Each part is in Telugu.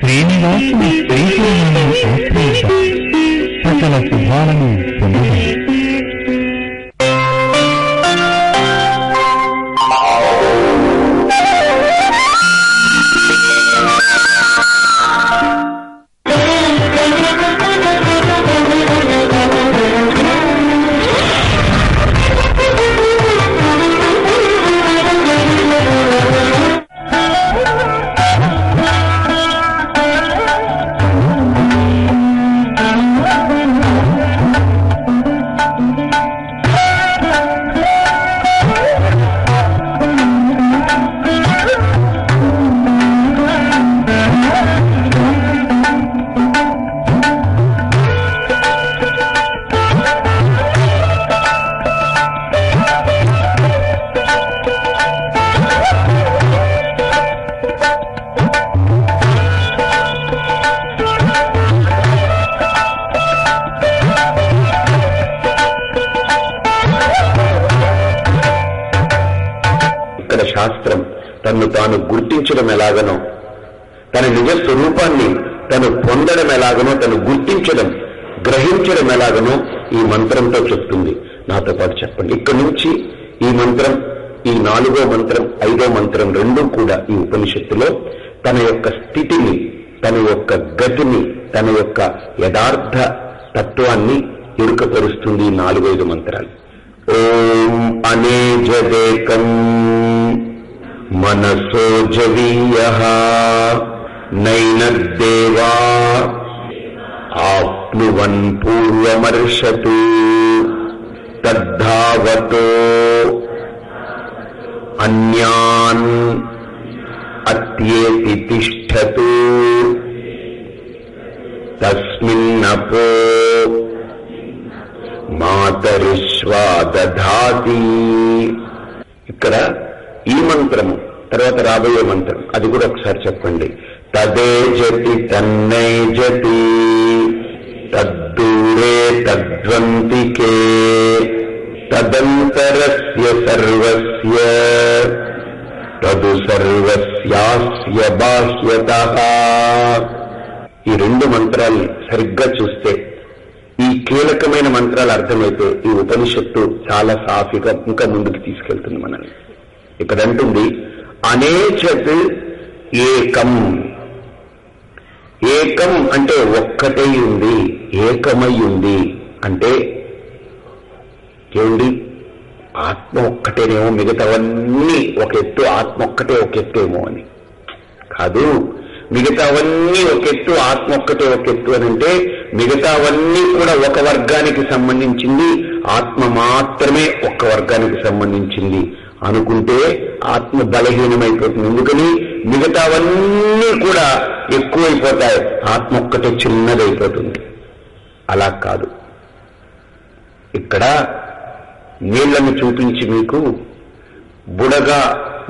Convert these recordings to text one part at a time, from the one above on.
శ్రీనివాసుని శ్రీశైలాన్ని ఆశ్రయిద్దాం సకల శుభాలను పొందుదాం ఎలాగనో తన నిజ స్వరూపాన్ని తను పొందడం ఎలాగనో తను గుర్తించడం గ్రహించడం ఎలాగనో ఈ మంత్రంతో చెప్తుంది. నాతో పాటు చెప్పండి. ఇక్కడ నుంచి ఈ మంత్రం ఈ నాలుగో మంత్రం ఐదో మంత్రం రెండూ కూడా ఈ ఉపనిషత్తులో తన యొక్క స్థితిని తన యొక్క గతిని తన యొక్క యథార్థ తత్వాన్ని ఎరుకపరుస్తుంది నాలుగైదు మంత్రాలు. ఓం అనేజదేకం. మనసో జవీయ నైనద్దేవా ఆప్నువన్ పూర్వమర్షతు తద్ధావతో అన్యాన్ అత్యేతి తిష్టతు తస్మిన్నపో మాతరిష్వా దధాతి ఇక్కడ ఈ మంత్రము తర్వాత రాబోయే మంత్రం అది కూడా ఒకసారి చెప్పండి. తదే జతి తన్నే జతి తద్దూరే తద్వంతికే తదంతరస్య సర్వస్య తదు సర్వస్యాస్య బాహ్యత. ఈ రెండు మంత్రాలు సరిగ్గా చూస్తే ఈ కీలకమైన మంత్రాలు అర్థమైతే ఈ ఉపనిషత్తు చాలా సాఫీగా ఇంకా ముందుకు తీసుకెళ్తుంది మనల్ని. ఇక్కడ అంటుంది అనేచత్ ఏకం. ఏకం అంటే ఒక్కటై ఉంది ఏకమై ఉంది. అంటే ఏమిటి ఆత్మ ఒక్కటేనేమో మిగతావన్నీ ఒక ఎత్తు ఆత్మ ఒక్కటే ఒక ఎత్తేమో అని. కాదు మిగతావన్నీ ఒక ఎత్తు ఆత్మ ఒక్కటే ఒక ఎత్తు అని అంటే మిగతావన్నీ కూడా ఒక వర్గానికి సంబంధించింది ఆత్మ మాత్రమే ఒక్క వర్గానికి సంబంధించింది. అనుకుంటే ఆత్మ బలహీనమైపోతుంది. ఎందుకని? మిగతావన్నీ కూడా ఎక్కువైపోతాయి. ఆత్మ ఒక్కటే చిన్నదైపోతుంది. అలా కాదు. ఇక్కడ నీళ్ళను చూపించి మీకు బుడగ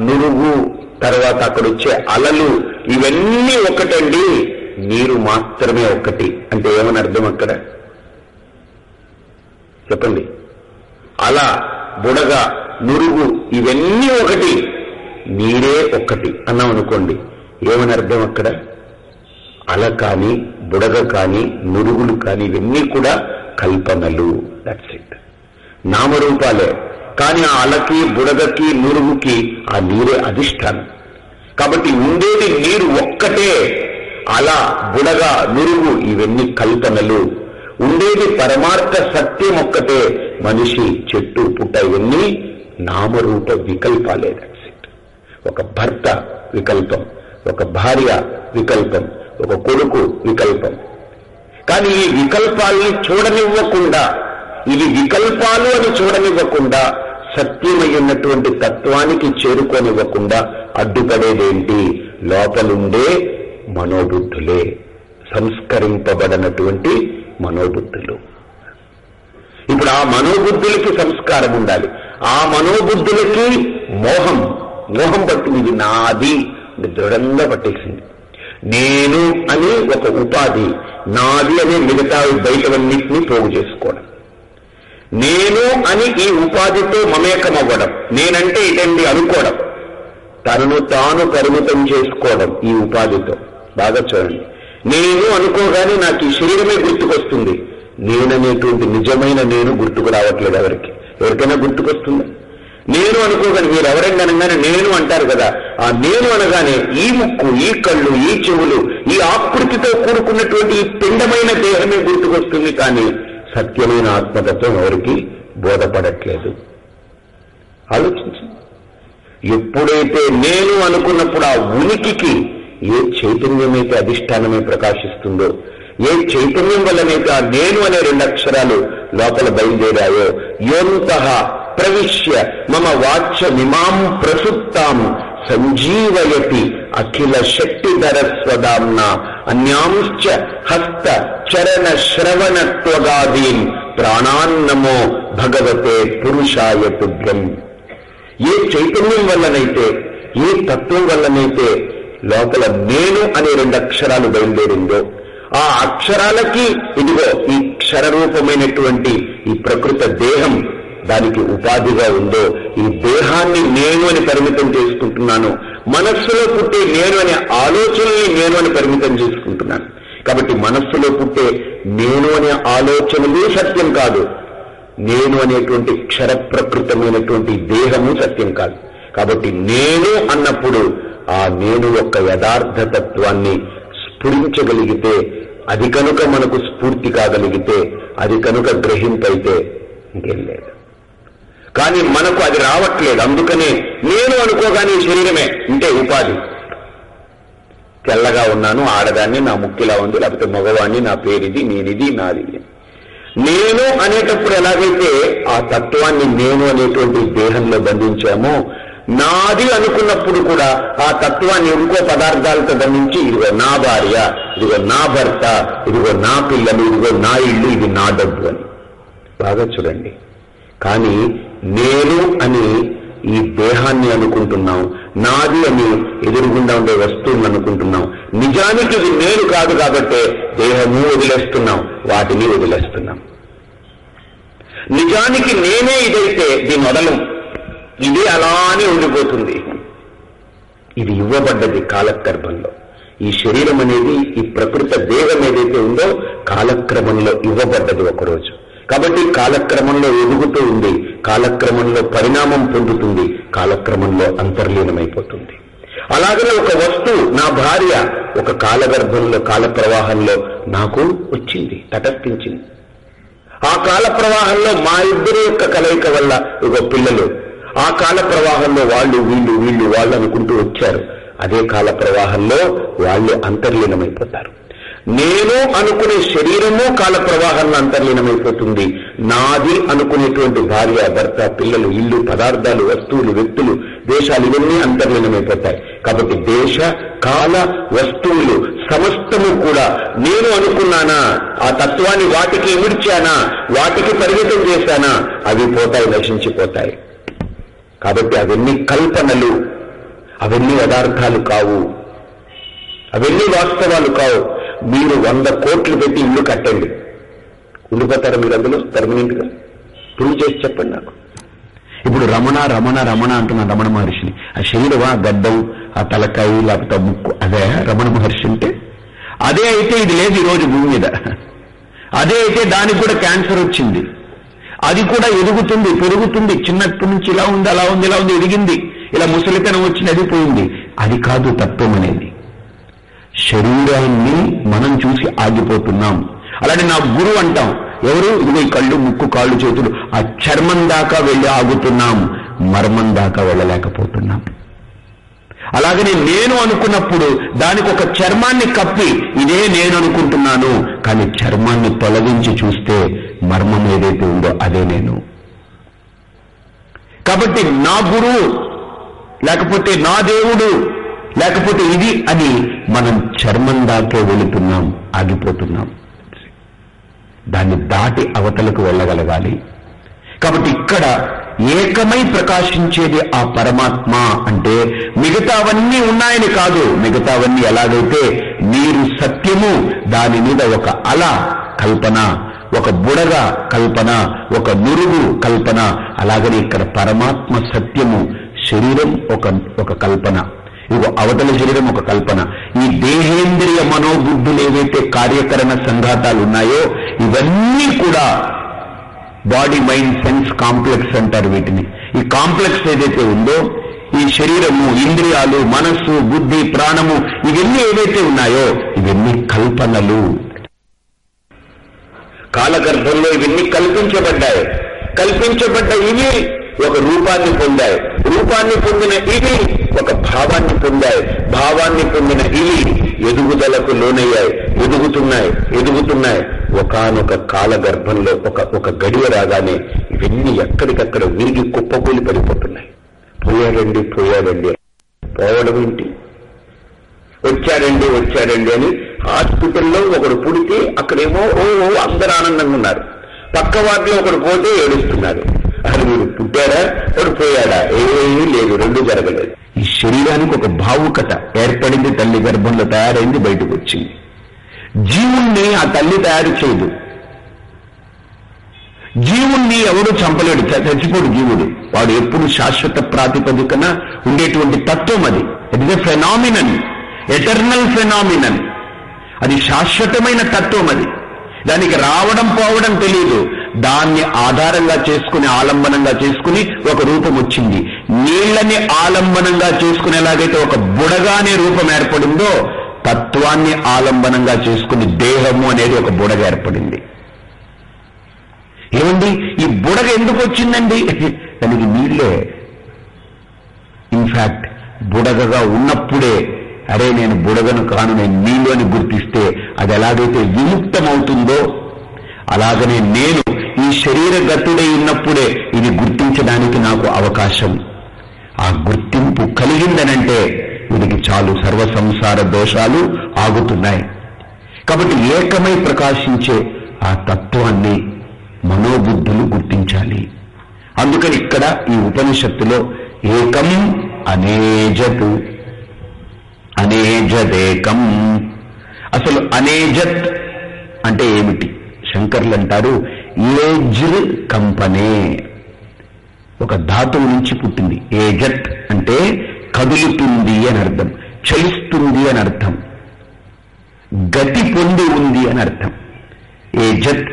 నురుగు తర్వాత అక్కడ వచ్చే అలలు ఇవన్నీ ఒకటండి నీరు మాత్రమే ఒకటి అంటే ఏమని అర్థం అక్కడ? చెప్పండి. అలా బుడగ నురుగు. ఇవన్నీ ఒకటి. నీరే ఒక్కటి. అన్నాం అనుకోండి. ఏమని అర్థం అక్కడ? అల కానీ బుడగ కానీ నురుగులు కాని ఇవన్నీ కూడా కల్పనలు. దట్స్ ఇట్ నామరూపాలే. కానీ ఆ అలకి బుడగకి నురుగుకి ఆ నీరే అధిష్టానం. కాబట్టి ఉండేది నీరు ఒక్కటే. అల బుడగ నురుగు ఇవన్నీ కల్పనలు. ఉండేది పరమార్థ సత్యం ఒక్కటే. మనిషి చెట్టు పుట్ట ఇవన్నీ నామరూప వికల్పాలే దట్స్ ఇట్ ఒక భర్త వికల్పం ఒక భార్య వికల్పం ఒక కొడుకు వికల్పం. కానీ ఈ వికల్పాల్ని చూడనివ్వకుండా ఇవి వికల్పాలు అని చూడనివ్వకుండా సత్యమైనటువంటి తత్వానికి చేరుకోనివ్వకుండా అడ్డుపడేదేంటి? లోపలుండే మనోబుద్ధులే సంస్కరింపబడినటువంటి మనోబుద్ధులు. ఇప్పుడు ఆ మనోబుద్ధులకి సంస్కారం ఉండాలి. ఆ మనోబుద్ధులకి మోహం. మోహం పట్టింది నాది దృఢంగా పట్టేసింది. నేను అని ఒక ఉపాధి నాది అనే మిగతా బయటవన్నింటినీ పోగు చేసుకోవడం. నేను అని ఈ ఉపాధితో మమేకం అవ్వడం నేనంటే ఇదండి అనుకోవడం. తనను తాను పరిమితం చేసుకోవడం ఈ ఉపాధితో. బాగా చూడండి. నేను అనుకోగానే నాకు ఈ శరీరమే గుర్తుకొస్తుంది. నేననేటువంటి నిజమైన నేను గుర్తుకు రావట్లేదు ఎవరికి. ఎవరికైనా గుర్తుకొస్తుంది? నేను అనుకోగానే మీరు ఎవరైనా అనగానే నేను అంటారు కదా ఆ నేను అనగానే ఈ ముక్కు ఈ కళ్ళు ఈ చెవులు ఈ ఆకృతితో కూడుకున్నటువంటి ఈ పిండమైన దేహమే గుర్తుకొస్తుంది కానీ సత్యమైన ఆత్మతత్వం ఎవరికి బోధపడట్లేదు. ఆలోచించండి. ఎప్పుడైతే నేను అనుకున్నప్పుడు ఆ ఉనికికి ఏ చైతన్యమైతే అధిష్టానమే ప్రకాశిస్తుందో ఏ చైతన్యం వల్లనైతే ఆ నేను అనే రెండు అక్షరాలు లోపల బయలుదేరాయో? యోంత ప్రవిశ్య మమ వాచ్య మిమాం ప్రసుప్తాం సంజీవయతి అఖిల శక్తిధర స్వదాంన అన్యాంశ్చ హస్త చరణ శ్రవణ త్వగాదీన్ ప్రాణాన్నమో భగవతే పురుషాయ తుభ్యం ఏ చైతన్యం వల్లనైతే ఏ తత్వం వల్లనైతే లోపల నేను అనే రెండు అక్షరాలు బయలుదేరిందో ఆ అక్షరాలకి ఇదిగో ఈ క్షరరూపమైనటువంటి ఈ ప్రకృత దేహం దానికి ఉపాధిగా ఉందో ఈ దేహాన్ని నేను అని పరిమితం చేసుకుంటున్నాను మనస్సులో పుట్టే నేను అనే ఆలోచనల్ని నేను అని పరిమితం చేసుకుంటున్నాను. కాబట్టి మనస్సులో పుట్టే నేను అనే ఆలోచనలు సత్యం కాదు. నేను అనేటువంటి క్షర ప్రకృతమైనటువంటి దేహము సత్యం కాదు. కాబట్టి నేను అన్నప్పుడు ఆ నేను యొక్క యథార్థతత్వాన్ని స్ఫురించగలిగితే అది కనుక మనకు స్ఫూర్తి కాగలిగితే అది కనుక గ్రహింపైతే ఇంకేం లేదు. కానీ మనకు అది రావట్లేదు. అందుకనే నేను అనుకోగానే శరీరమే అంటే ఉపాధి. తెల్లగా ఉన్నాను ఆడదాన్ని నా ముక్కిలా ఉంది లేకపోతే మగవాణ్ణి నా పేరిది నేనిది నాది. నేను అనేటప్పుడు ఎలాగైతే ఆ తత్వాన్ని నేను అనేటువంటి దేహంలో బంధించామో నాది అనుకున్నప్పుడు కూడా ఆ తత్వాన్ని ఇంకో పదార్థాలతో దండించి ఇదిగో నా భార్య ఇదిగో నా భర్త ఇదిగో నా పిల్లలు ఇదిగో నా ఇల్లు ఇది నా డబ్బు అని. బాగా చూడండి. కానీ నేను అని ఈ దేహాన్ని అనుకుంటున్నాం నాది అని ఎదురుగుండా ఉండే వస్తువులను అనుకుంటున్నాం. నిజానికి ఇది నేను కాదు కాబట్టి దేహము వదిలేస్తున్నాం వాటిని వదిలేస్తున్నాం. నిజానికి నేనే ఇదైతే దీని వదలం. ఇది అలానే ఉండిపోతుంది. ఇది ఇవ్వబడ్డది కాలక్రమంలో. ఈ శరీరం అనేది ఈ ప్రకృత దేహం ఏదైతే ఉందో కాలక్రమంలో ఇవ్వబడ్డది ఒకరోజు. కాబట్టి కాలక్రమంలో ఎదుగుతూ ఉంది కాలక్రమంలో పరిణామం పొందుతుంది కాలక్రమంలో అంతర్లీనమైపోతుంది. అలాగనే ఒక వస్తువు నా భార్య ఒక కాలగర్భంలో కాల ప్రవాహంలో నాకు వచ్చింది తటస్థించింది. ఆ కాల ప్రవాహంలో మా ఇద్దరి యొక్క కలయిక వల్ల ఒక పిల్లలు ఆ కాల ప్రవాహంలో వాళ్ళు వీళ్ళు వీళ్ళు వాళ్ళు అనుకుంటూ వచ్చారు. అదే కాల ప్రవాహంలో వాళ్ళు అంతర్లీనమైపోతారు. నేను అనుకునే శరీరము కాల ప్రవాహంలో అంతర్లీనమైపోతుంది. నాది అనుకునేటువంటి భార్య భర్త పిల్లలు ఇల్లు పదార్థాలు వస్తువులు వ్యక్తులు దేశాలు ఇవన్నీ అంతర్లీనమైపోతాయి. కాబట్టి దేశ కాల వస్తువులు సమస్తము కూడా నేను అనుకున్నానా ఆ తత్వాన్ని వాటికి ఇమిడ్చానా వాటికి పరిమితం చేశానా అవి పోతాయి నశించిపోతాయి. కాబట్టి అవన్నీ కల్పనలు. అవన్నీ యథార్థాలు కావు. అవన్నీ వాస్తవాలు కావు. మీరు వంద కోట్లు పెట్టి ఇల్లు కట్టండి. ఉండిపోతారు మీరు అందులో? పర్మనెంట్గా ప్రూవ్ చేసి చెప్పండి నాకు. ఇప్పుడు రమణ రమణ రమణ అంటున్న రమణ మహర్షిని. ఆ శరీరం ఆ గడ్డం ఆ తలకాయ లేకపోతే ముక్కు అదే రమణ మహర్షి అంటే? అదే అయితే ఇది లేదు ఈ రోజు భూమి మీద. అదే అయితే దానికి కూడా క్యాన్సర్ వచ్చింది. అది కూడా ఎదుగుతుంది పెరుగుతుంది. చిన్నప్పటి నుంచి ఇలా ఉంది అలా ఉంది ఇలా ఉంది ఎదిగింది. ఇలా ముసలితనం వచ్చినది పోయింది. అది కాదు తత్వం అనేది. శరీరాన్ని మనం చూసి ఆగిపోతున్నాం. అలానే నా గురువు అంటాం. ఎవరు? ఇదిగో కళ్ళు ముక్కు కాళ్ళు చేతులు. ఆ చర్మం దాకా వెళ్ళి ఆగుతున్నాం. మర్మం దాకా వెళ్ళలేకపోతున్నాం. అలాగనే నేను అనుకున్నప్పుడు దానికి ఒక చర్మాన్ని కప్పి ఇదే నేను అనుకుంటున్నాను. కానీ చర్మాన్ని తొలగించి చూస్తే మర్మం ఏదైతే ఉందో అదే నేను. కాబట్టి నా గురువు లేకపోతే నా దేవుడు లేకపోతే ఇది అని మనం చర్మం దాకే వెళుతున్నాం ఆగిపోతున్నాం. దాన్ని దాటి అవతలకు వెళ్ళగలగాలి. కాబట్టి ఇక్కడ ఏకమై ప్రకాశించేది ఆ పరమాత్మ అంటే మిగతావన్నీ ఉన్నాయని కాదు. మిగతావన్నీ ఎలాగైతే నీరు సత్యము దాని మీద ఒక అల కల్పన ఒక బుడగ కల్పన ఒక నురుగు కల్పన అలాగనే ఇక్కడ పరమాత్మ సత్యము శరీరం ఒక ఒక కల్పన. ఇగో అవతల శరీరం ఒక కల్పన. ఈ దేహేంద్రియ మనోబుద్ధులు ఏవైతే కార్యకరణ సంఘాతాలు ఉన్నాయో ఇవన్నీ కూడా బాడీ మైండ్ సెన్స్ కాంప్లెక్స్ అంటారు వీటిని. ఈ కాంప్లెక్స్ ఏదైతే ఉందో ఈ శరీరము ఇంద్రియాలు మనస్సు బుద్ధి ప్రాణము ఇవన్నీ ఏవైతే ఉన్నాయో ఇవన్నీ కల్పనలు. కాలగర్భంలో ఇవన్నీ కల్పించబడ్డాయి. కల్పించబడ్డ ఇవి ఒక రూపాన్ని పొందాయి. రూపాన్ని పొందిన ఇవి ఒక భావాన్ని పొందాయి. భావాన్ని పొందిన ఇవి ఎదుగుదలకు లోనయ్యాయి. ఎదుగుతున్నాయి ఎదుగుతున్నాయి. ఒకనొక కాలగర్భంలో ఒక ఒక గడియ రాగానే ఇవన్నీ ఎక్కడికక్కడ విరిగి కుప్పకూలి పడిపోతున్నాయి. పోయాడండి పోయాడండి పోవడం ఏంటి? వచ్చాడండి వచ్చాడండి అని హాస్పిటల్లో ఒకడు పుడితే అక్కడేమో ఓ ఓ ఆనందంగా ఉన్నారు. పక్క వాటిలో ఒకడు పోతే ఏడుస్తున్నారు. అసలు పుట్టాడా? ఒకడు పోయాడా? ఏమీ లేదు రెండు జరగలేదు. ఈ శరీరానికి ఒక భావుకత ఏర్పడింది తల్లి గర్భంలో తయారైంది బయటకు వచ్చింది. జీవుణ్ణి ఆ తల్లి తయారు చేయదు. జీవుణ్ణి ఎవడు చంపలేడు చ- చచ్చిపోడు జీవుడు. వాడు ఎప్పుడు శాశ్వత ప్రాతిపదికన ఉండేటువంటి తత్వం అది. It is a phenomenon eternal phenomenon అది శాశ్వతమైన తత్వం అది. దానికి రావడం పోవడం తెలియదు దాన్ని ఆధారంగా చేసుకుని ఆలంబనంగా చేసుకుని ఒక రూపం వచ్చింది. నీళ్ళని ఆలంబనంగా చేసుకునేలాగైతే ఒక బుడగా అనే రూపం ఏర్పడిందో తత్వాన్ని ఆలంబనంగా చేసుకుని దేహము అనేది ఒక బుడగ ఏర్పడింది. ఏమండి? ఈ బుడగ ఎందుకు వచ్చిందండి? దానికి నీళ్ళే. ఇన్ఫాక్ట్ బుడగగా ఉన్నప్పుడే అరే నేను బుడగను కాను నేను నీళ్ళు అని గుర్తిస్తే అది ఎలాగైతే విముక్తమవుతుందో అలాగనే నేను ఈ శరీర గతుడై ఉన్నప్పుడే ఇది గుర్తించడానికి నాకు అవకాశం. ఆ గుర్తింపు కలిగిందనంటే వీడికి చాలు సర్వ సంసార దోషాలు ఆగుతున్నాయి. కాబట్టి ఏకమై ప్రకాశించే ఆ తత్వాన్ని మనోబుద్ధులు గుర్తించాలి. అందుకని ఇక్కడ ఈ ఉపనిషత్తులో ఏకం అనేజత్ అనేజదేకం. అసలు అనేజత్ అంటే ఏమిటి? శంకర్లు అంటారు ఏజ్ కంపనే. ఒక ధాతువు నుంచి పుట్టింది. ఏజత్ అంటే కదులుతుంది అని అర్థం చలిస్తుంది అని అర్థం గతి పొంది ఉంది అని అర్థం. ఏజత్.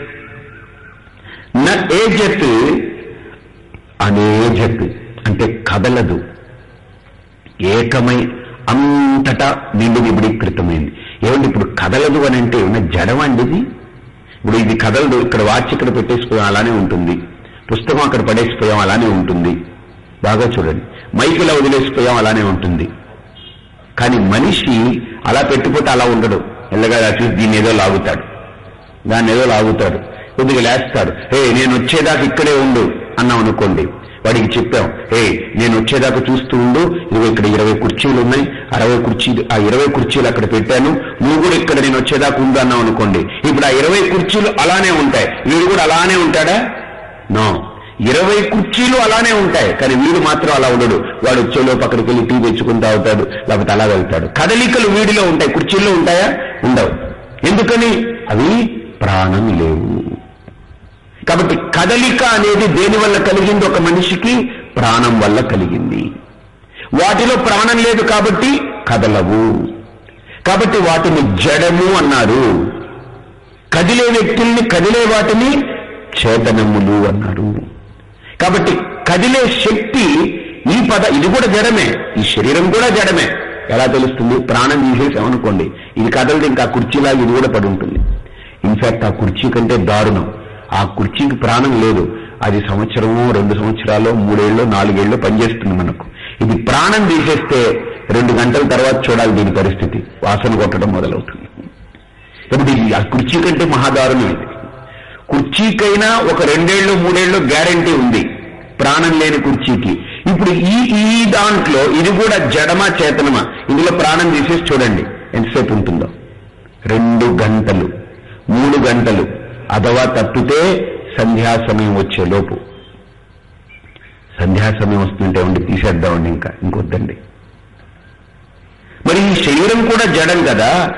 న ఏజత్ అనేజత్ అంటే కదలదు ఏకమై అంతటా నిండు విపరీకృతమైంది ఏమండి ఇప్పుడు కదలదు అని అంటే ఏమన్నా జడం అండి ఇది? ఇప్పుడు ఇది కదలదు ఇక్కడ వాచ్ ఇక్కడ పెట్టేసిపోయాం అలానే ఉంటుంది. పుస్తకం అక్కడ పడేసిపోయాం అలానే ఉంటుంది. బాగా చూడండి. మైక్ ఇలా వదిలేసిపోయాం అలానే ఉంటుంది. కానీ మనిషి అలా పెట్టిపోతే అలా ఉండడు. ఎల్లగా చూసి దీన్ని ఏదో లాగుతాడు. దాన్ని ఏదో లాగుతాడు. కొద్దిగా లేస్తాడు. హే నేను వచ్చేదాకా ఇక్కడే ఉండు అన్నాం అనుకోండి. వాడికి చెప్పాం హే నేను వచ్చేదాకా చూస్తూ ఉండు నువ్వు ఇక్కడ ఇరవై కుర్చీలు ఉన్నాయి అరవై కుర్చీలు ఆ ఇరవై కుర్చీలు అక్కడ పెట్టాను నువ్వు కూడా ఇక్కడ నేను వచ్చేదాకా ఉందన్నావు అనుకోండి. ఇప్పుడు ఆ ఇరవై కుర్చీలు అలానే ఉంటాయి వీడు కూడా అలానే ఉంటాడా? నో. ఇరవై కుర్చీలు అలానే ఉంటాయి కానీ వీడు మాత్రం అలా ఉండడు. వాడు వచ్చేలో పక్కడికి వెళ్ళి టీ తెచ్చుకుని తాగుతాడు లేకపోతే అలా వెళ్తాడు కదలికలు వీడిలో ఉంటాయి కుర్చీల్లో ఉంటాయా? ఉండవు. ఎందుకని? అవి ప్రాణం లేవు. కాబట్టి కదలిక అనేది దేని వల్ల కలిగింది? ఒక మనిషికి ప్రాణం వల్ల కలిగింది. వాటిలో ప్రాణం లేదు కాబట్టి కదలవు. కాబట్టి వాటిని జడము అన్నారు. కదిలే వ్యక్తుల్ని కదిలే వాటిని చేతనములు అన్నారు. కాబట్టి కదిలే శక్తి ఈ పద ఇది కూడా జడమే. ఈ శరీరం కూడా జడమే. ఎలా తెలుస్తుంది? ప్రాణం తీసేసామనుకోండి. ఇది కదలదు ఇంకా కుర్చీలా ఇది కూడా పడి ఉంటుంది. ఇన్ఫాక్ట్ ఆ కుర్చీ కంటే దారుణం. ఆ కుర్చీకి ప్రాణం లేదు. అది సంవత్సరమో రెండు సంవత్సరాలు మూడేళ్ళు నాలుగేళ్ళు పనిచేస్తుంది మనకు. ఇది ప్రాణం తీసేస్తే రెండు గంటల తర్వాత చూడాలి దీని పరిస్థితి. వాసన కొట్టడం మొదలవుతుంది. ఇప్పుడు ఇది ఆ కుర్చీ కంటే మహాదారుణం ఇది. కుర్చీకైనా ఒక రెండేళ్ళు మూడేళ్ళు గ్యారంటీ ఉంది. ప్రాణం లేని కుర్చీకి. ఇప్పుడు ఈ ఈ దాంట్లో ఇది కూడా జడమా చేతనమా? ఇందులో ప్రాణం తీసేసి చూడండి. ఎంతసేపు ఉంటుందో? రెండు గంటలు. మూడు గంటలు. అథవా తప్పితే సంధ్యా సమయం వచ్చే లోపు. సంధ్యా సమయం వస్తుంటే ఉండి తీసేద్దామండి ఇంకా ఇంకొద్దండి. మరి ఈ శరీరం కూడా జడం కదా?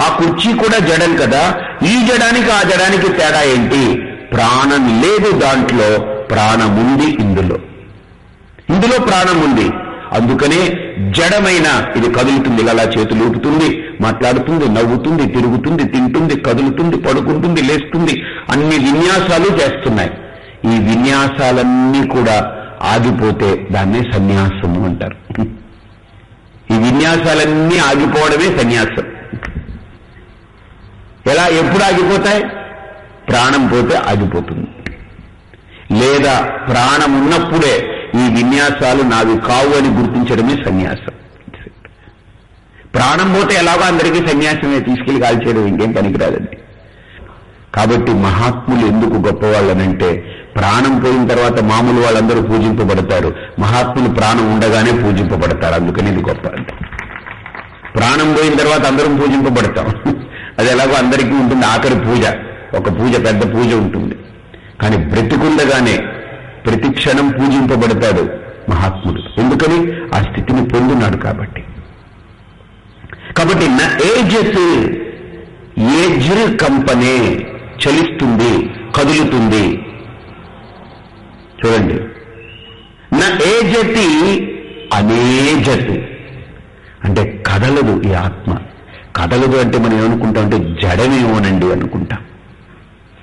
ఆ కుర్చీ కూడా జడం కదా? ఈ జడానికి ఆ జడానికి తేడా ఏంటి? ప్రాణం లేదు దాంట్లో ప్రాణముంది ఇందులో. ఇందులో ప్రాణం ఉంది. అందుకనే జడమైన ఇది కదులుతుంది ఇలా చేతులు ఊపుతుంది మాట్లాడుతుంది నవ్వుతుంది తిరుగుతుంది తింటుంది కదులుతుంది పడుకుంటుంది లేస్తుంది. అన్ని విన్యాసాలు చేస్తున్నాయి. ఈ విన్యాసాలన్నీ కూడా ఆగిపోతే దాన్నే సన్యాసము అంటారు. ఈ విన్యాసాలన్నీ ఆగిపోవడమే సన్యాసం. ఎలా? ఎప్పుడు ఆగిపోతాయి? ప్రాణం పోతే ఆగిపోతుంది. లేదా ప్రాణం ఉన్నప్పుడే ఈ విన్యాసాలు నావి కావు అని గుర్తించడమే సన్యాసం. ప్రాణం పోతే ఎలాగో అందరికీ సన్యాసమే తీసుకెళ్ళి కాల్చేయడం ఇంకేం పనికిరాదండి. కాబట్టి మహాత్ములు ఎందుకు గొప్పవాళ్ళనంటే ప్రాణం పోయిన తర్వాత మామూలు వాళ్ళందరూ పూజింపబడతారు. మహాత్ములు ప్రాణం ఉండగానే పూజింపబడతారు. అందుకని ఇది గొప్ప ప్రాణం పోయిన తర్వాత అందరం పూజింపబడతాం. అది ఎలాగో అందరికీ ఉంటుంది. ఆఖరి పూజ. ఒక పూజ పెద్ద పూజ ఉంటుంది. కానీ బ్రతికుండగానే ప్రతి క్షణం పూజింపబడతాడు మహాత్ముడు. ఎందుకని? ఆ స్థితిని పొందినాడు కాబట్టి. కాబట్టి నా ఏజెస్ ఏజ్ర్ కంపనే చలిస్తుంది కదులుతుంది. చూడండి. నా ఏజతి అనేజతి అంటే కదలదు ఈ ఆత్మ. కదలదు అంటే మనం ఏమనుకుంటాం అంటే జడమేమోనండి అనుకుంటాం.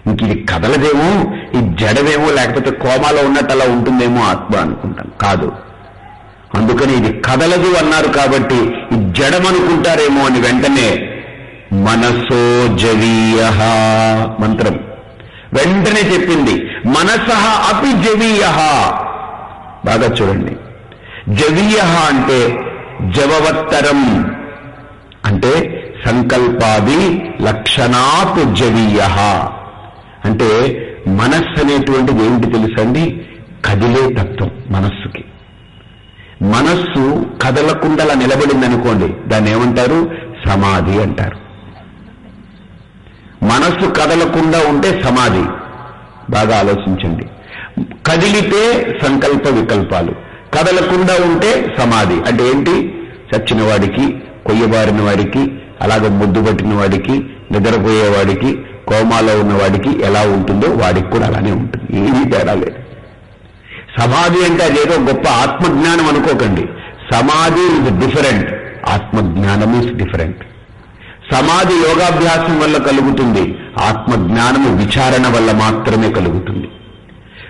ఇంక ఇది కదలదేమో ఈ జడమేమో లేకపోతే కోమాలో ఉన్నట్టు అలా ఉంటుందేమో ఆత్మ అనుకుంటాం. కాదు. అందుకని ఇది కదలదు అన్నారు కాబట్టి ఈ జడమనుకుంటారేమో అని వెంటనే మనసో జవీయ మంత్రం. వెంటనే చెప్పింది మనసహ అపి జవీయ. బాగా చూడండి. జవీయ అంటే జవవత్తరం. అంటే సంకల్పాది లక్షణాత్ జవీయ. అంటే మనస్సు అనేటువంటిది ఏమిటి తెలుసండి? కదిలే తత్వం మనస్సుకి. మనస్సు కదలకుండా నిలబడిందనుకోండి నిలబడింది అనుకోండి దాన్ని ఏమంటారు? సమాధి అంటారు. మనస్సు కదలకుండా ఉంటే సమాధి. బాగా ఆలోచించండి. కదిలితే సంకల్ప వికల్పాలు. కదలకుండా ఉంటే సమాధి. అంటే ఏంటి? చచ్చిన వాడికి కొయ్యబారిన వాడికి అలాగే ముద్దు పట్టిన వాడికి నిద్రపోయేవాడికి కోమాలో ఉన్నవాడికి ఎలా ఉంటుందో వాడికి కూడా అలానే ఉంటుంది. ఏమీ తేడా లేదు. సమాధి అంటే అదేదో గొప్ప ఆత్మజ్ఞానం అనుకోకండి. సమాధి ఇస్ డిఫరెంట్ ఆత్మజ్ఞానం ఇస్ డిఫరెంట్ సమాధి యోగాభ్యాసం వల్ల కలుగుతుంది. ఆత్మజ్ఞానము విచారణ వల్ల మాత్రమే కలుగుతుంది.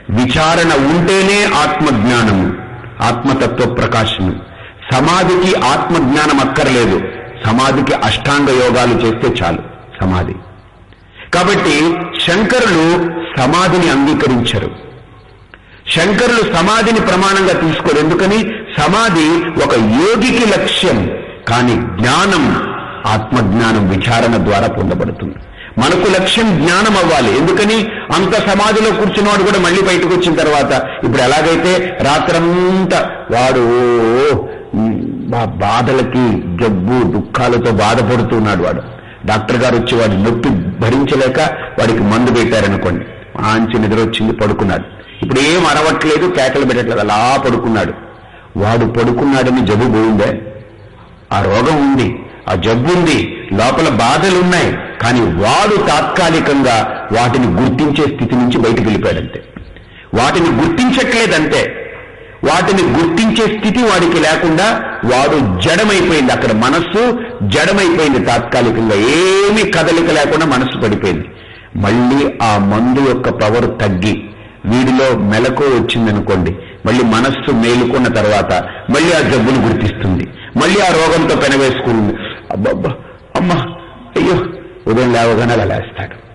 విచారణ ఉంటేనే ఆత్మజ్ఞానము ఆత్మతత్వ ప్రకాశము. సమాధికి ఆత్మజ్ఞానం అక్కర్లేదు. సమాధికి అష్టాంగ యోగాలు చేస్తే చాలు. సమాధి. కాబట్టి శంకరులు సమాధిని అంగీకరించరు. శంకరులు సమాధిని ప్రమాణంగా తీసుకోరు. ఎందుకని? సమాధి ఒక యోగికి లక్ష్యం కానీ జ్ఞానం ఆత్మజ్ఞానం విచారణ ద్వారా పొందబడుతుంది. మనకు లక్ష్యం జ్ఞానం అవ్వాలి. ఎందుకని? అంత సమాధిలో కూర్చున్నవాడు కూడా మళ్ళీ బయటకు వచ్చిన తర్వాత ఇప్పుడు ఎలాగైతే రాత్రంతా వాడు బాధలకి జబ్బు దుఃఖాలతో బాధపడుతున్నాడు వాడు. డాక్టర్ గారు వచ్చి వాడి నొప్పి భరించలేక వాడికి మందు పెట్టారనుకోండి. మంచి నిద్ర వచ్చింది పడుకున్నాడు. ఇప్పుడు ఏం అరవట్లేదు కేకలు పెట్టట్లేదు అలా పడుకున్నాడు. వాడు పడుకున్నాడని జబ్బు పోయిందే? ఆ రోగం ఉంది ఆ జబ్బు ఉంది లోపల బాధలు ఉన్నాయి కానీ వాడు తాత్కాలికంగా వాటిని గుర్తించే స్థితి నుంచి బయటకు వెళ్ళిపోయాడంతే. వాటిని గుర్తించట్లేదంతే. వాటిని గుర్తించే స్థితి వాడికి లేకుండా వాడు జడమైపోయింది అక్కడ మనస్సు జడమైపోయింది తాత్కాలికంగా. ఏమీ కదలిక లేకుండా మనస్సు పడిపోయింది. మళ్ళీ ఆ మందు యొక్క పవర్ తగ్గి వీడిలో మెలకు వచ్చిందనుకోండి మళ్ళీ మనస్సు మేలుకున్న తర్వాత మళ్ళీ ఆ జబ్బును గుర్తిస్తుంది. మళ్ళీ ఆ రోగంతో పెనవేసుకుంది. అబ్బబ్బా అమ్మా అయ్యో ఉదయం లేవగానే అలా లేస్తాడు.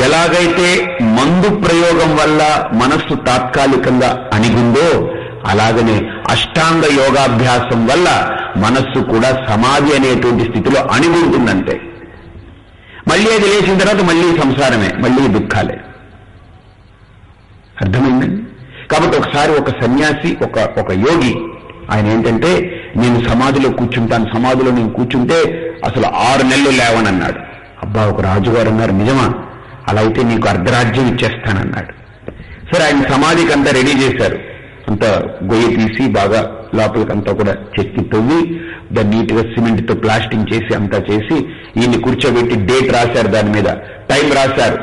ఎలాగైతే మందు ప్రయోగం వల్ల మనస్సు తాత్కాలికంగా అణిగుందో అలాగనే అష్టాంగ యోగాభ్యాసం వల్ల మనస్సు కూడా సమాధి అనేటువంటి స్థితిలో అణిగుంటుందంటే మళ్ళీ అది లేచిన తర్వాత మళ్ళీ సంసారమే మళ్ళీ దుఃఖాలే. అర్థమైందండి కాబట్టి ఒకసారి ఒక సన్యాసి ఒక ఒక యోగి ఆయన ఏంటంటే నేను సమాధిలో కూర్చుంటాను సమాధిలో నేను కూర్చుంటే అసలు ఆరు నెలలు లేవనన్నాడు. అబ్బా ఒక రాజుగారు అన్నారు నిజమా? అలా అయితే నీకు అర్ధరాజ్యం ఇచ్చేస్తానన్నాడు. సరే ఆయన సమాధికి అంతా రెడీ చేశారు. అంత గొయ్యి తీసి బాగా లోపలికంతా కూడా చెక్కి తవ్వి దాన్ని నీట్గా సిమెంట్తో ప్లాస్టింగ్ చేసి అంతా చేసి ఈయన్ని కూర్చోబెట్టి డేట్ రాశారు దాని మీద. టైం రాశారు.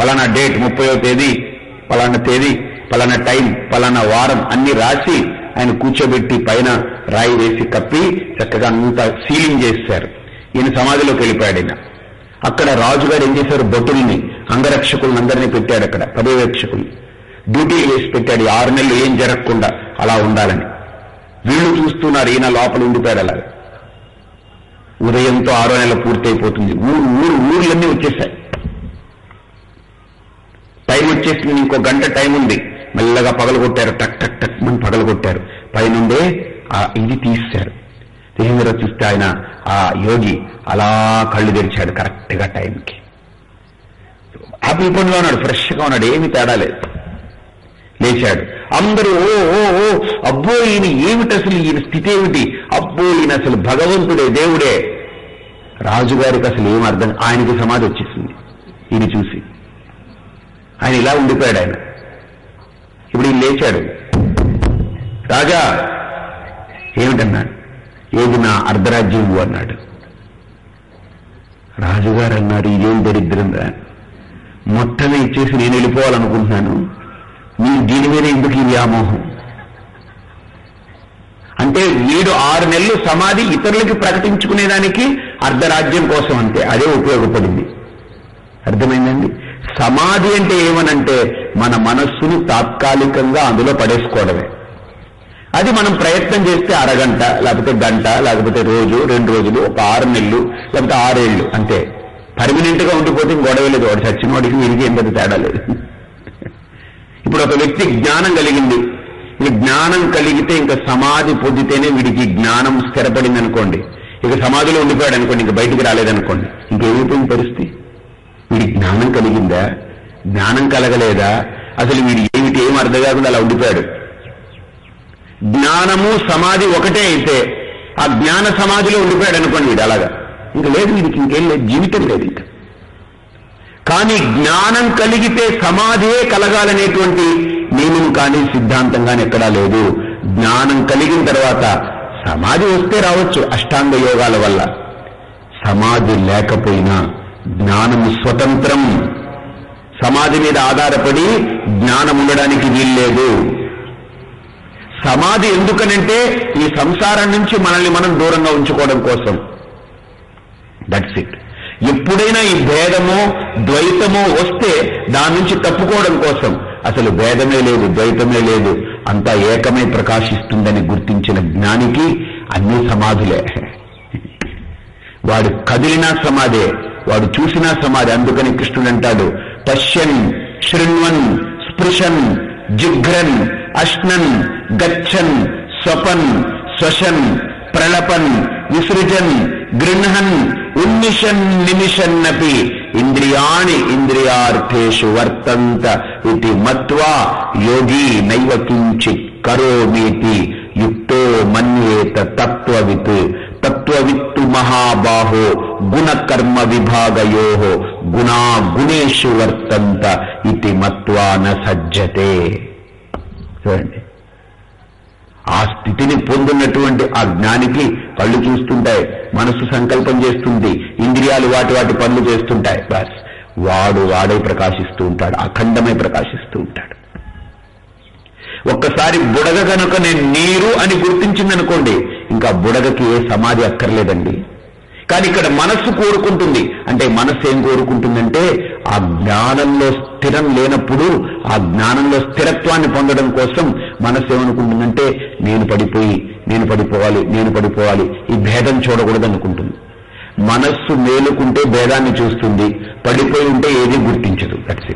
పలానా డేట్ ముప్పయో తేదీ పలానా తేదీ పలానా టైం పలానా వారం అన్ని రాసి ఆయన కూర్చోబెట్టి పైన రాయి వేసి కప్పి చక్కగా అంతా సీలింగ్ చేశారు. ఈయన సమాధిలోకి వెళ్ళిపోయాడు ఈయన. అక్కడ రాజుగారు ఏం చేశారు? భటుల్ని అంగరక్షకుల్ని అందరినీ పెట్టాడు అక్కడ పర్యవేక్షకుల్ని. డ్యూటీలు వేసి పెట్టాడు. ఆరు నెలలు ఏం జరగకుండా అలా ఉండాలని. వీళ్ళు చూస్తున్నారు ఈయన లోపల ఉండిపోయాడు అలాగా. ఉదయంతో ఆరో నెల పూర్తయిపోతుంది. ఊరు ఊరు ఊర్లన్నీ వచ్చేసాయి. టైం వచ్చేసింది ఇంకో గంట టైం ఉంది. మెల్లగా పగలగొట్టారు టక్ టక్ టక్ అని పగలగొట్టారు. పైనుండే ఆ ఇది తీశారు తీసిన చూస్తే ఆయన ఆ యోగి అలా కళ్ళు తెరిచాడు కరెక్ట్గా టైంకి. హ్యాపీ పండులో ఉన్నాడు ఫ్రెష్గా ఉన్నాడు ఏమి తేడా లేదు. లేచాడు. అందరూ ఓ ఓ ఓ అబ్బో ఈయన ఏమిటి అసలు ఈయన స్థితి ఏమిటి? అబ్బో ఈయన అసలు భగవంతుడే దేవుడే. రాజుగారికి అసలు ఏం అర్థం? ఆయనకి సమాధి వచ్చేసింది ఈయన చూసి. ఆయన ఇలా ఉండిపోయాడు ఆయన. ఇప్పుడు ఈయన లేచాడు. రాజా ఏమిటన్నాడు ఏది నా అర్ధరాజ్యం అన్నాడు. రాజుగారు అన్నారు ఇదేం దరిద్రం రా. మొత్తమే ఇచ్చేసి నేను వెళ్ళిపోవాలనుకుంటున్నాను. మీరు దీని మీద ఎందుకు ఈ వ్యామోహం? అంటే వీడు ఆరు నెలలు సమాధి ఇతరులకి ప్రకటించుకునేదానికి అర్ధరాజ్యం కోసం అంతే అదే ఉపయోగపడింది. అర్థమైందండి? సమాధి అంటే ఏమనంటే మన మనస్సును తాత్కాలికంగా అందులో పడేసుకోవడమే. అది మనం ప్రయత్నం చేస్తే అరగంట లేకపోతే గంట లేకపోతే రోజు రెండు రోజులు ఒక ఆరు నెలలు లేకపోతే ఆరేళ్ళు అంతే. పర్మనెంట్గా ఉండిపోతే గొడవ లేదు. వాడు చచ్చిన వాడికి వీరికి ఏం పెద్ద తేడా లేదు. ఇప్పుడు ఒక వ్యక్తి జ్ఞానం కలిగింది. ఈ జ్ఞానం కలిగితే ఇంకా సమాధి పొందితేనే వీడికి జ్ఞానం స్థిరపడింది అనుకోండి. ఇక సమాధిలో ఉండిపోయాడు అనుకోండి ఇంక బయటికి రాలేదనుకోండి ఇంకేమైపోయింది పరిస్థితి? వీడి జ్ఞానం కలిగిందా? జ్ఞానం కలగలేదా? అసలు వీడి ఏమిటి ఏం అర్థం కాకుండా అలా ఉండిపోయాడు? జ్ఞానము సమాధి ఒకటే అయితే ఆ జ్ఞాన సమాధిలో ఉండిపోయాడు అనుకోండి వీడు అలాగా. ఇంకా లేదు వీడికి ఇంకేం లేదు జీవితం లేదు ఇంకా. కానీ జ్ఞానం కలిగితే సమాధియే కలగాలనేటువంటి నియమం కానీ సిద్ధాంతం కానీ ఎక్కడా లేదు. జ్ఞానం కలిగిన తర్వాత సమాధి వస్తే రావచ్చు అష్టాంగ యోగాల వల్ల. సమాధి లేకపోయినా జ్ఞానం స్వతంత్రం. సమాధి మీద ఆధారపడి జ్ఞానం ఉండడానికి వీల్లేదు. సమాధి ఎందుకనంటే ఈ సంసారం నుంచి మనల్ని మనం దూరంగా ఉంచుకోవడం కోసం. దట్స్ ఇట్ ఎప్పుడైనా ఈ భేదమో ద్వైతమో వస్తే దాని నుంచి తప్పుకోవడం కోసం. అసలు భేదమే లేదు ద్వైతమే లేదు. అంతా ఏకమై ప్రకాశిస్తుందని గుర్తించిన జ్ఞానికి అన్ని సమాధులే. వాడు కదిలినా సమాధే వాడు చూసినా సమాధి. అందుకని కృష్ణుడు అంటాడు పశ్యన్ శృణ్వన్ స్పృశన్ జిఘ్రన్ అశ్నన్ గచ్చన్ స్వపన్ స్వశన్ ప్రళపన్ విసృజన్ గృహన్ ఉన్నిషన్ నిమిషన్నపి ఇంద్రియాణి ఇంద్రియార్థేషు వర్తంత ఇది మత్వా యోగి నైవ కించిత్ కరోమీతి యుక్తో మన్యేత తత్వవిత్. తత్వవిత్తు మహాబాహో గుణకర్మ విభాగయో. గుణా గుణేషు వర్తంత ఇది మత్వా న సజ్జతే. చూడండి. ఆ స్థితిని పొందినటువంటి ఆ జ్ఞానికి కళ్ళు చూస్తుంటాయి మనసు సంకల్పం చేస్తుంది ఇంద్రియాలు వాటి వాటి పనులు చేస్తుంటాయి. బస్ వాడు వాడే ప్రకాశిస్తూ ఉంటాడు అఖండమై ప్రకాశిస్తూ ఉంటాడు. ఒక్కసారి బుడగ కనుక నేను నీరు అని గుర్తించిందనుకోండి ఇంకా బుడగకి ఏ సమాధి అక్కర్లేదండి. కానీ ఇక్కడ మనస్సు కోరుకుంటుంది. అంటే మనస్సు ఏం కోరుకుంటుందంటే ఆ జ్ఞానంలో స్థిరం లేనప్పుడు ఆ జ్ఞానంలో స్థిరత్వాన్ని పొందడం కోసం మనస్సు ఏమనుకుంటుందంటే నేను పడిపోయి నేను పడిపోవాలి నేను పడిపోవాలి ఈ భేదం చూడకూడదు అనుకుంటుంది మనస్సు మేలుకుంటే భేదాన్ని చూస్తుంది పడిపోయి ఉంటే ఏది గుర్తించదు దట్స్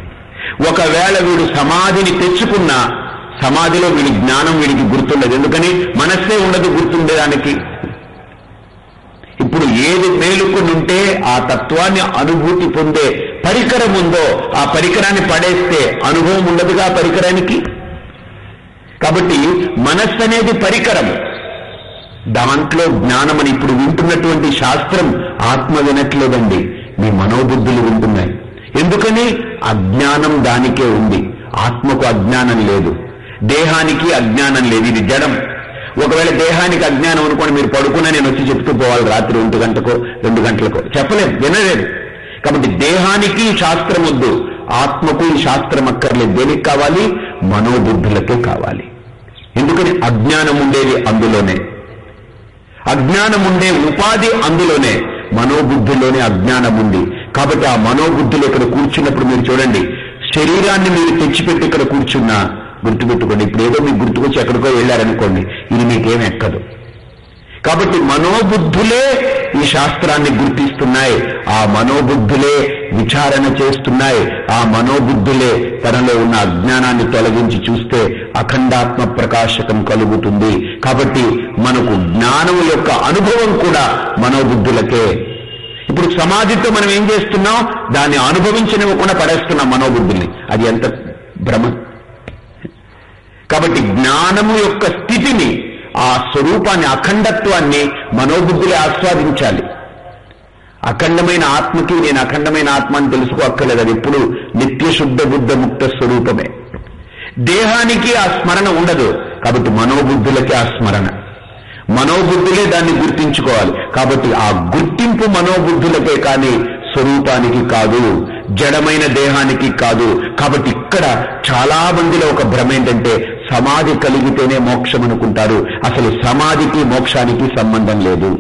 ఒకవేళ వీడు సమాధిని తెచ్చుకున్నా సమాధిలో వీడి జ్ఞానం వీడికి గుర్తుండదు. ఎందుకని? మనస్సే ఉండదు గుర్తుండేదానికి. ఇప్పుడు ఏది మేలుకుని ఉంటే ఆ తత్వాన్ని అనుభూతి పొందే పరికరం ఉందో ఆ పరికరాన్ని పడేస్తే అనుభవం ఉండదుగా ఆ పరికరానికి? కాబట్టి మనస్సు అనేది పరికరం. దాంట్లో జ్ఞానం అని ఇప్పుడు వింటున్నటువంటి శాస్త్రం ఆత్మ వినట్లేదండి. మీ మనోబుద్ధులు వింటున్నాయి. ఎందుకని? అజ్ఞానం దానికే ఉంది. ఆత్మకు అజ్ఞానం లేదు. దేహానికి అజ్ఞానం లేదు. ఇది జడం. ఒకవేళ దేహానికి అజ్ఞానం అనుకోండి మీరు పడుకున్నా నేను వచ్చి చెప్తూ పోవాలి రాత్రి ఒంటి గంటకో రెండు గంటలకో. చెప్పలేదు వినలేదు. కాబట్టి దేహానికి శాస్త్రం వద్దు. ఆత్మకు ఈ శాస్త్రం అక్కర్లేదు. దేనికి కావాలి? మనోబుద్ధులకే కావాలి. ఎందుకని? అజ్ఞానం ఉండేది అందులోనే. అజ్ఞానం ఉండే ఉపాధి అందులోనే. మనోబుద్ధిలోనే అజ్ఞానం ఉంది. కాబట్టి ఆ మనోబుద్ధులు ఇక్కడ కూర్చున్నప్పుడు మీరు చూడండి. శరీరాన్ని మీరు తెచ్చిపెట్టి ఇక్కడ కూర్చున్నా గుర్తుపెట్టుకోండి. ఇప్పుడు ఏదో మీకు గుర్తుకొచ్చి ఎక్కడికో వెళ్ళారనుకోండి ఇది మీకేం ఎక్కదు. కాబట్టి మనోబుద్ధులే ఈ శాస్త్రాన్ని గుర్తిస్తున్నాయి. ఆ మనోబుద్ధులే విచారణ చేస్తున్నాయి. ఆ మనోబుద్ధులే తనలో ఉన్న అజ్ఞానాన్ని తొలగించి చూస్తే అఖండాత్మ ప్రకాశకం కలుగుతుంది. కాబట్టి మనకు జ్ఞానం యొక్క అనుభవం కూడా మనోబుద్ధులకే. ఇప్పుడు సమాధితో మనం ఏం చేస్తున్నాం? దాన్ని అనుభవించనివ్వకుండా పడేస్తున్నాం మనోబుద్ధుల్ని. అది ఎంత భ్రమ. కాబట్టి జ్ఞానము యొక్క స్థితిని ఆ స్వరూపాన్ని అఖండత్వాన్ని మనోబుద్ధులే ఆస్వాదించాలి. అఖండమైన ఆత్మకి నేను అఖండమైన ఆత్మ అని తెలుసుకోక్కర్లేదు. అది ఎప్పుడు నిత్యశుద్ధ బుద్ధ ముక్త స్వరూపమే. దేహానికి ఆ స్మరణ ఉండదు. కాబట్టి మనోబుద్ధులకి ఆ స్మరణ. మనోబుద్ధులే దాన్ని గుర్తించుకోవాలి. కాబట్టి ఆ గుర్తింపు మనోబుద్ధులకే కానీ స్వరూపానికి కాదు. జడమైన దేహానికి కాదు. కాబట్టి ఇక్కడ చాలా మందిలో ఒక భ్రమ ఏంటంటే సమాధి కలిగితేనే మోక్షం అనుకుంటారు. అసలు సమాధికి మోక్షానికి సంబంధం లేదు.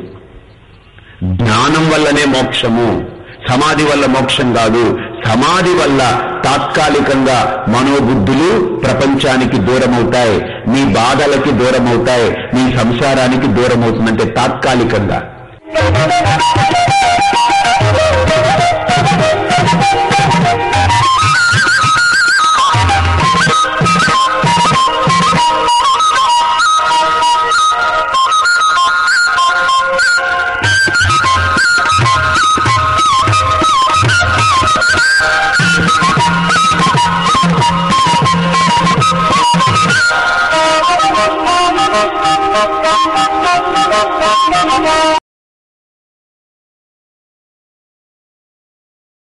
జ్ఞానం వల్లనే మోక్షము. సమాధి వల్ల మోక్షం కాదు. సమాధి వల్ల తాత్కాలికంగా మనోబుద్ధులు ప్రపంచానికి దూరమవుతాయి. మీ బాధలకి దూరమవుతాయి. మీ సంసారానికి దూరమవుతుందంటే తాత్కాలికంగా. Oh, my God.